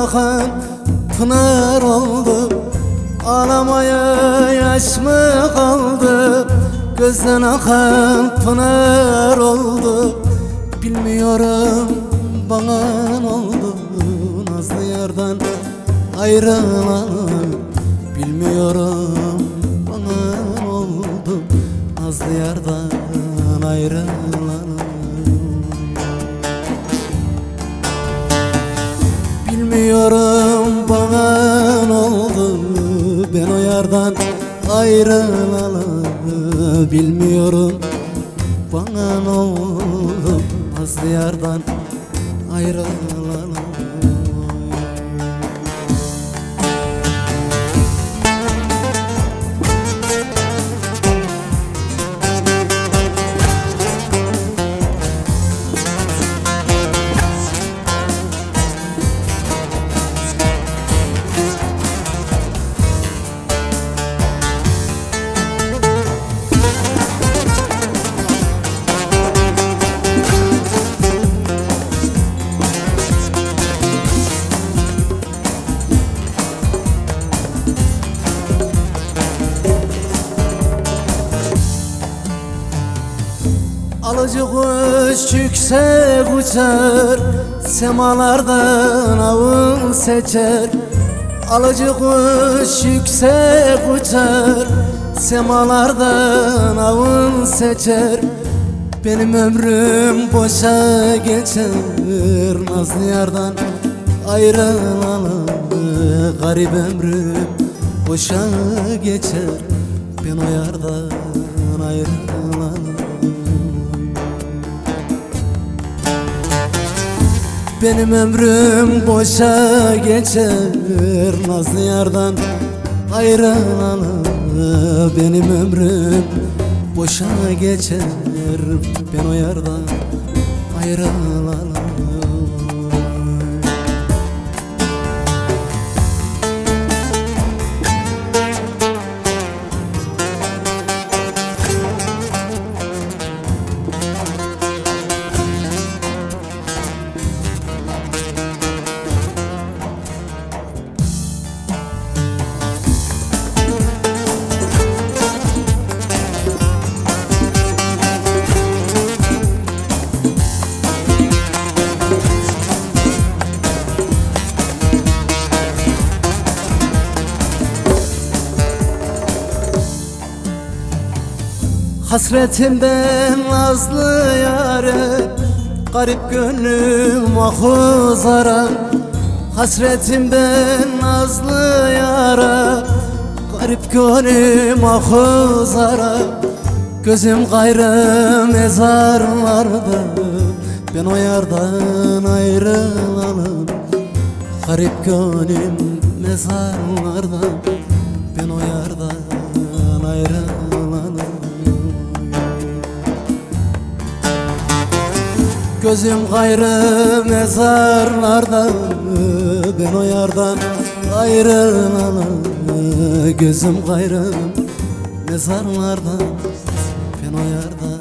akan pınar oldu Ağlamaya yaş mı kaldı? Gözden akan pınar oldu Bilmiyorum bana ne oldu? Nazlı yardan ayrılalım Bilmiyorum bana ne oldu? Nazlı yardan ayrılalım Bilmiyorum bana oldu? Ben o yardan ayrılalı. Bilmiyorum bana oldu? Nazlı yardan ayrılalı Alıcı kuş yüksek uçar Semalardan avın seçer. Alıcı kuş yüksek uçar Semalardan avın seçer. Benim ömrüm boşa geçer Nazlı yardan ayrılalı Garip ömrüm boşa geçer. Ben o yardan ayrılalı Benim ömrüm boşa geçer Nazlı yardan ayrılalı. Benim ömrüm boşa geçer Ben o yardan ayrılalı Hasretimden nazlı yare Garip gönlüm ahuzara Hasretimden nazlı yara Garip gönlüm ahuzara Gözüm gayrı mezarlarda Ben o yardan ayrılalım Garip gönlüm mezarlarda Gözüm gayrı mezarlarda Ben o yardan ayrılalı. Gözüm gayrı mezarlarda Ben o yardan